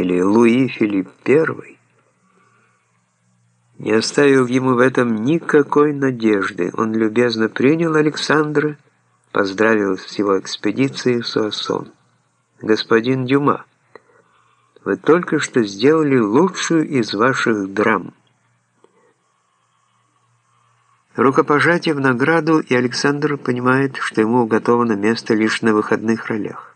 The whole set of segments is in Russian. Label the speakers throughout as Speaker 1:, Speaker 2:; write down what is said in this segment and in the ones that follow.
Speaker 1: или Луи Филипп I, не оставил ему в этом никакой надежды. Он любезно принял Александра, поздравил с его экспедицией в Суассон. «Господин Дюма, вы только что сделали лучшую из ваших драм». Рукопожатие в награду, и Александр понимает, что ему уготовано место лишь на выходных ролях.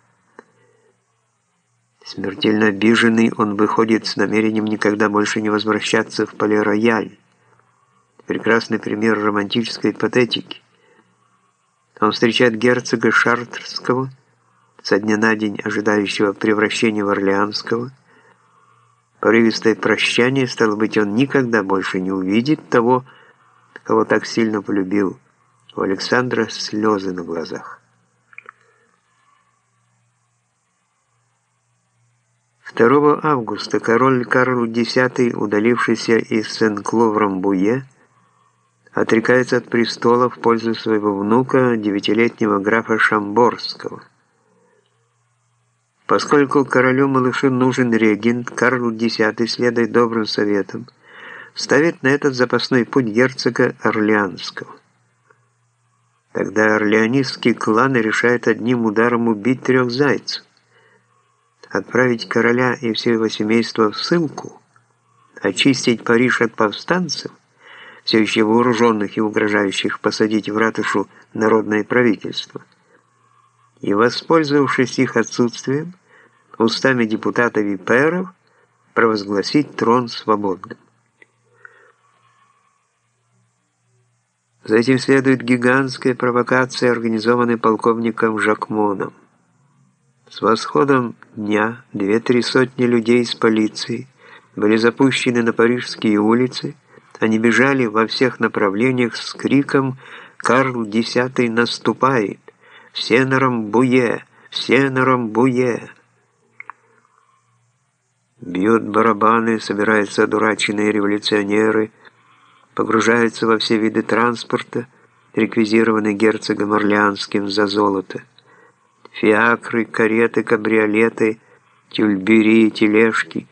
Speaker 1: Смертельно обиженный, он выходит с намерением никогда больше не возвращаться в Пале-Рояль. Прекрасный пример романтической патетики. Он встречает герцога Шартерского, со дня на день ожидающего превращения в Орлеанского. Порывистое прощание, стало быть, он никогда больше не увидит того, кого так сильно полюбил. У Александра слезы на глазах. 2 августа король Карл X, удалившийся из Сен-Кло в Рамбуе, отрекается от престола в пользу своего внука, девятилетнего графа Шамборского. Поскольку королю-малышу нужен регент, Карл X, следуя добрым советам, ставит на этот запасной путь герцога Орлеанского. Тогда орлеонистский клан решает одним ударом убить трех зайцев отправить короля и все его семейство в ссылку, очистить Париж от повстанцев, все еще вооруженных и угрожающих посадить в ратушу народное правительство, и, воспользовавшись их отсутствием, устами депутатов и пэров провозгласить трон свободным. За этим следует гигантская провокация, организованная полковником Жакмоном. С восходом дня две-три сотни людей из полиции были запущены на парижские улицы, они бежали во всех направлениях с криком «Карл X наступает! Все на Рамбуе! Все на Рамбуе!» Бьют барабаны, собираются одураченные революционеры, погружаются во все виды транспорта, реквизированные герцогом Орлеанским за золото фиакры, кареты, кабриолеты, тюльбюри, тележки.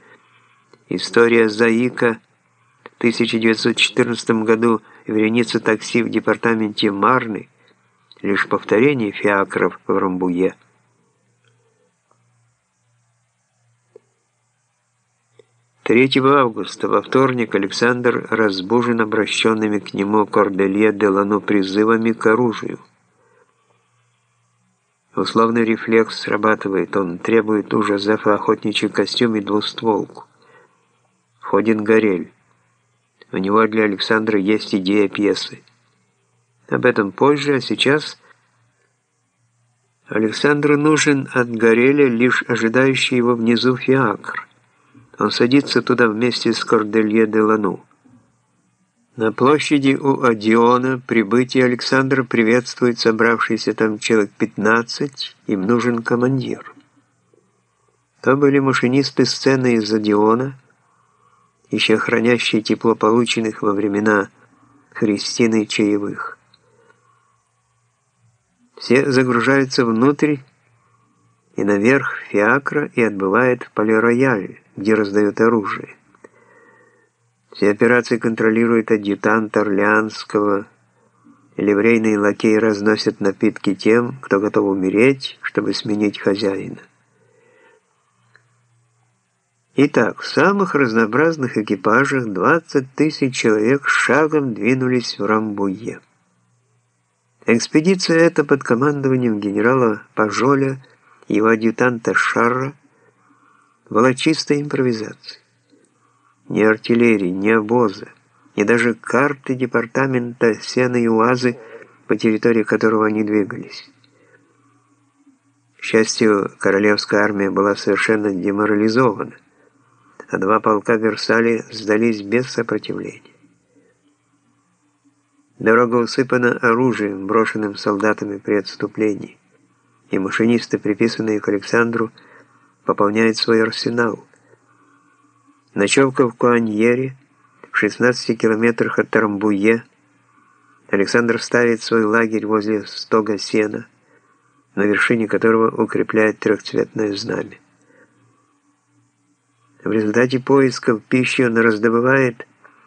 Speaker 1: История Заика в 1914 году вереница такси в департаменте Марны, лишь повторение фиакров в Рамбуе. Третьего августа, во вторник, Александр разбужен обращенными к нему Корделье Делано призывами к оружию. Условный рефлекс срабатывает, он требует у Жозефа охотничий костюм и двустволку. Входит Горель. У него для Александра есть идея пьесы. Об этом позже, а сейчас Александру нужен от Гореля лишь ожидающий его внизу фиакр. Он садится туда вместе с Корделье де Лану. На площади у Одиона прибытие Александра приветствует собравшийся там человек 15, им нужен командир. То были машинисты сцены из Одиона, еще хранящие тепло полученных во времена Христины чаевых. Все загружаются внутрь и наверх фиакра и отбывает в полирояль, где раздают оружие. Все операции контролирует адъютант Орлеанского. Ливрейные лакеи разносят напитки тем, кто готов умереть, чтобы сменить хозяина. Итак, в самых разнообразных экипажах 20 тысяч человек шагом двинулись в Рамбуе. Экспедиция эта под командованием генерала Пажоля и его адъютанта Шарра была чистой импровизацией ни артиллерии, ни обоза, ни даже карты департамента сена и УАЗы, по территории которого они двигались. К счастью, королевская армия была совершенно деморализована, а два полка Версали сдались без сопротивления. Дорога усыпана оружием, брошенным солдатами при отступлении, и машинисты, приписанные к Александру, пополняют свой арсенал – Ночевка в Куаньере, в 16 километрах от Тарамбуе. Александр ставит свой лагерь возле стога сена, на вершине которого укрепляет трехцветное знамя. В результате поисков пищи он раздобывает